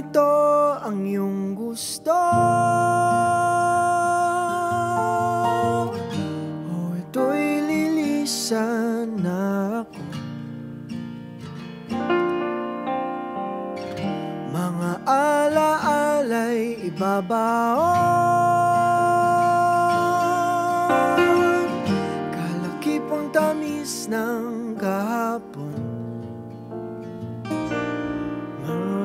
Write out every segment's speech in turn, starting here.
ito ang iyong gusto? O ito'y lilisan na ako Mga alaala'y ibabaon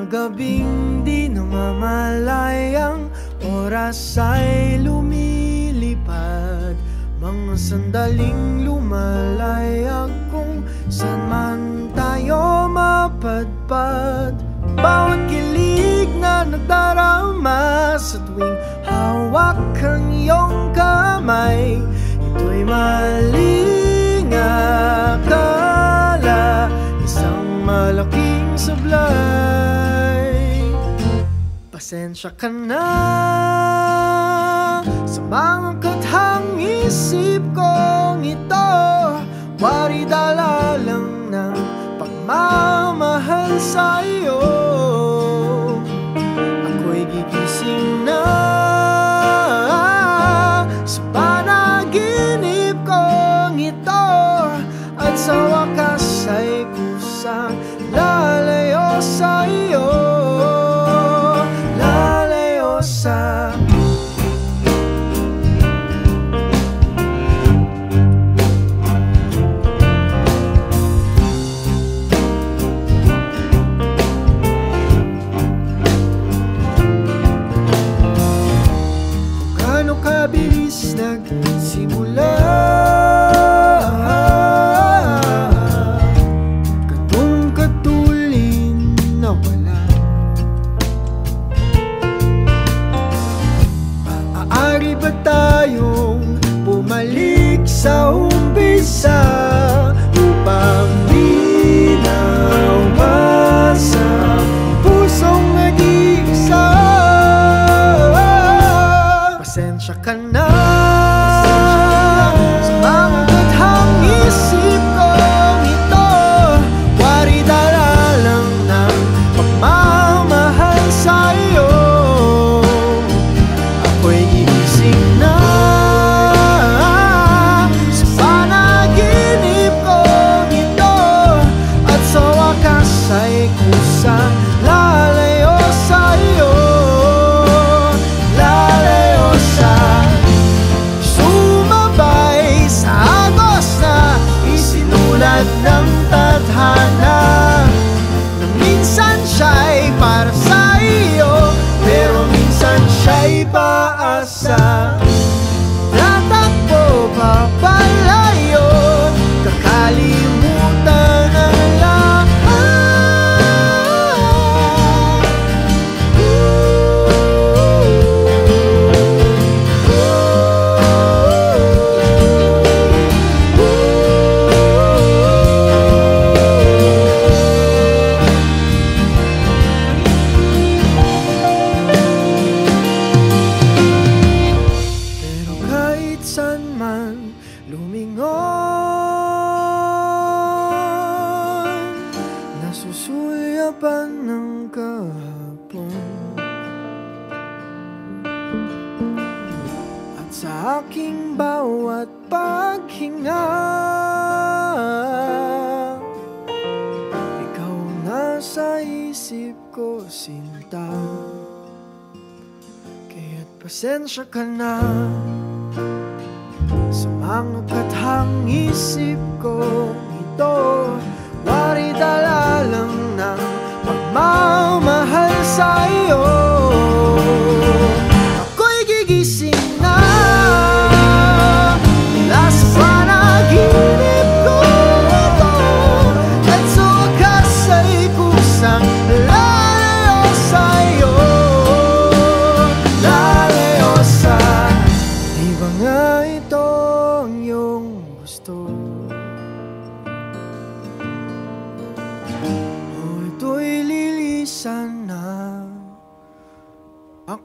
Mga gabing di namamalayang Oras ay lumilipad. Mga sandaling lumalayag Kung saan man tayo mapadpad. Bawat kilig na nagdarama Sa tuwing hawak ang iyong kamay Ito'y maling Pasensya ka na Sa mga kathang isip kong ito. Wari dala lang ng pagmamahal sa iyo Ako'y gigising na Sa panaginip kong ito. At sa ba tayong bumalik sa umpisa Upang di nawasa pusong nag-iisa ng tadhana. Na minsan siya'y para sa iyo Pero minsan siya'y paasa man lumingon. Nasusulyapan ng kahapon. At sa aking bawat paghinga Ikaw nasa isip ko sinta. Kaya't pasensya ka na Mga kathang isip ko O